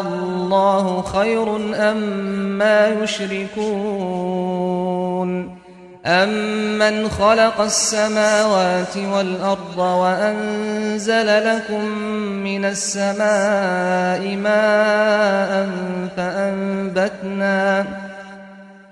الله خير أم ما يشركون؟ أمن خلق السماوات والأرض وأنزل لكم من السماء ماء فأنبتنا فأنبتنا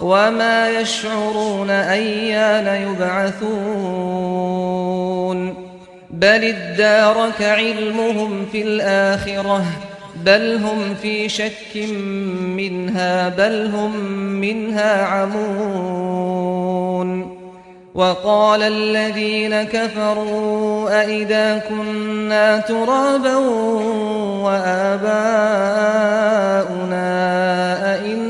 وما يشعرون أيان يبعثون. بل ادارك علمهم في الآخرة بل هم في شك منها بل هم منها عمون. وقال الذين كفروا أئذا كنا ترابا وآباؤنا أئنا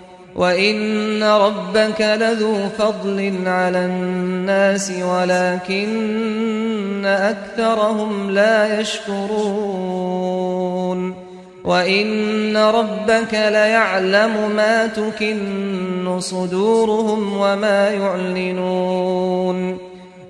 وإن ربك لذو فضل على الناس ولكن أكثرهم لا يشكرون وإن ربك ليعلم ما تكن صدورهم وما يعلنون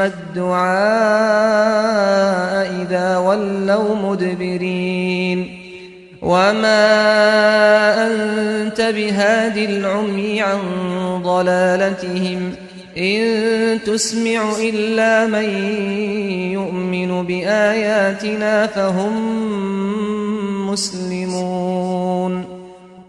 الدعاء إذا ولوا مدبرين. وما أنت بهاد العمي عن ضلالتهم إن تسمع إلا من يؤمن بآياتنا فهم مسلمون.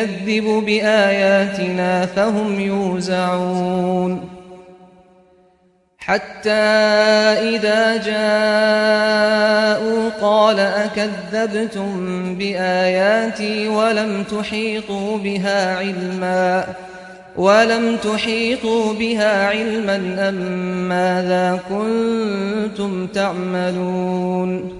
يكذب بآياتنا فهم يوزعون. حتى إذا جاءوا قال أكذبتم بآياتي ولم تحيطوا بها علما ولم تحيطوا بها علما أم ماذا كنتم تعملون؟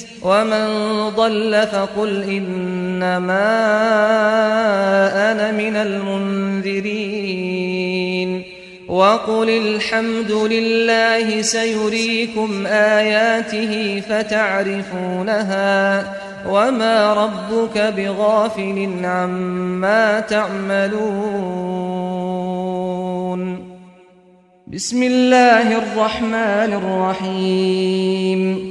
ومن ضل فقل إنما أنا من المنذرين وقل الحمد لله سيريكم آياته فتعرفونها وما ربك بغافل عما تعملون بسم الله الرحمن الرحيم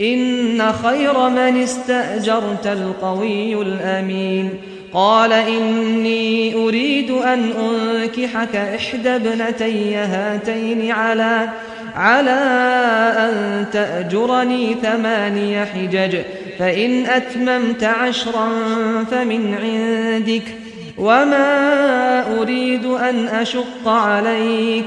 إن خير من استأجرت القوي الأمين. قال إني أريد أن أنكحك إحدى ابنتي هاتين على على أن تأجرني ثماني حجج فإن أتممت عشرا فمن عندك وما أريد أن أشق عليك.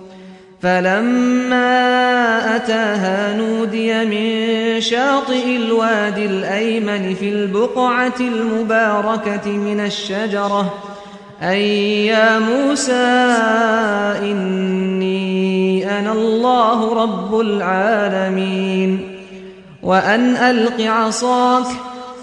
فلما أتاها نودي من شاطئ الوادي الأيمن في البقعة المباركة من الشجرة أي يا موسى إني أنا الله رب العالمين. وأن ألق عصاك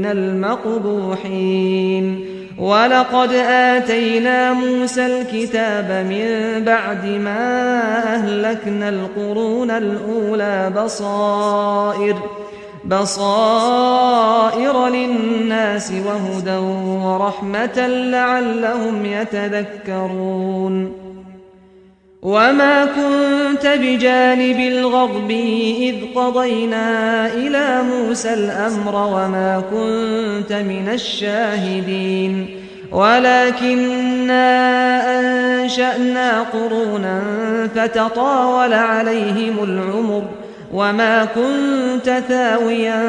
من المقبوحين. ولقد آتينا موسى الكتاب من بعد ما أهلكنا القرون الأولى بصائر بصائر للناس وهدى ورحمة لعلهم يتذكرون. وما كنت بجانب الغرب إذ قضينا إلى موسى الأمر وما كنت من الشاهدين ولكننا أنشأنا قرونا فتطاول عليهم العمر وما كنت ثاويا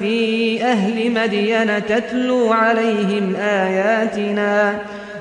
في أهل مدين تتلو عليهم آياتنا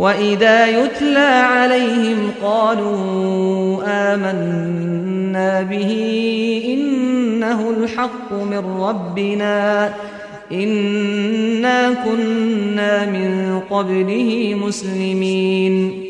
وإذا يتلى عليهم قالوا آمنا به إنه الحق من ربنا إنا كنا من قبله مسلمين.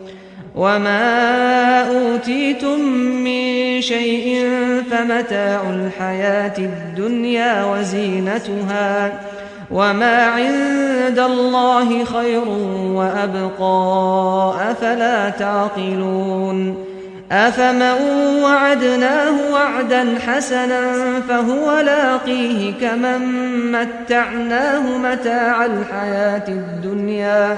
وما أوتيتم من شيء فمتاع الحياة الدنيا وزينتها وما عند الله خير وأبقى أفلا تعقلون أفمن وعدناه وعدا حسنا فهو لاقيه كمن متعناه متاع الحياة الدنيا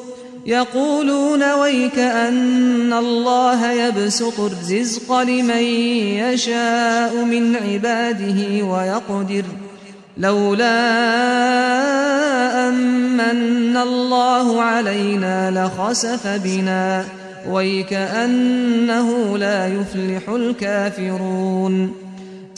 يقولون ويك أن الله يبسط الرزق لمن يشاء من عباده ويقدر ۖ. لولا أمن الله علينا لخسف بنا. ويكأنه لا يفلح الكافرون.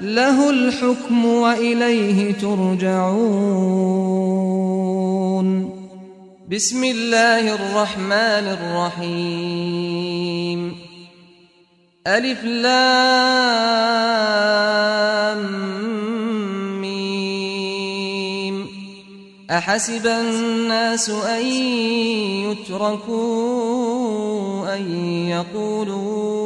له الحكم وإليه ترجعون. بسم الله الرحمن الرحيم. ألف لام ميم. أحسب الناس أن يتركوا أن يقولوا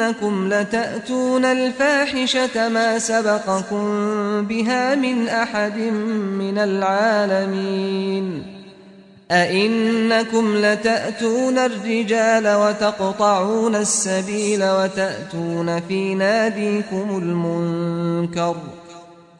إنكم لتأتون الفاحشة ما سبقكم بها من أحد من العالمين أئنكم لتأتون الرجال وتقطعون السبيل وتأتون في ناديكم المنكر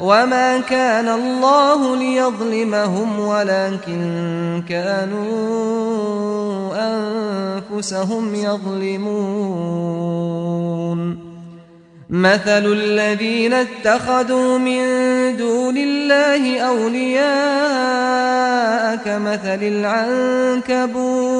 وما كان الله ليظلمهم ولكن كانوا أنفسهم يظلمون مثل الذين اتخذوا من دون الله أولياء كمثل العنكبوت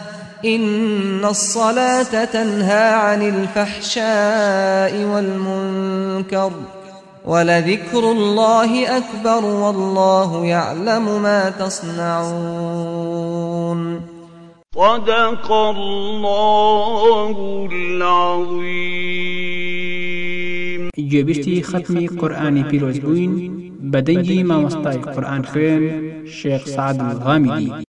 إن الصلاة تنهى عن الفحشاء والمنكر ولذكر الله أكبر والله يعلم ما تصنعون صدق الله العظيم. گوێبیستی ختمی قورآانی پیرۆز بووین بە دەنگی مامۆستای قورآان خوێن شێخ سعد غامیدی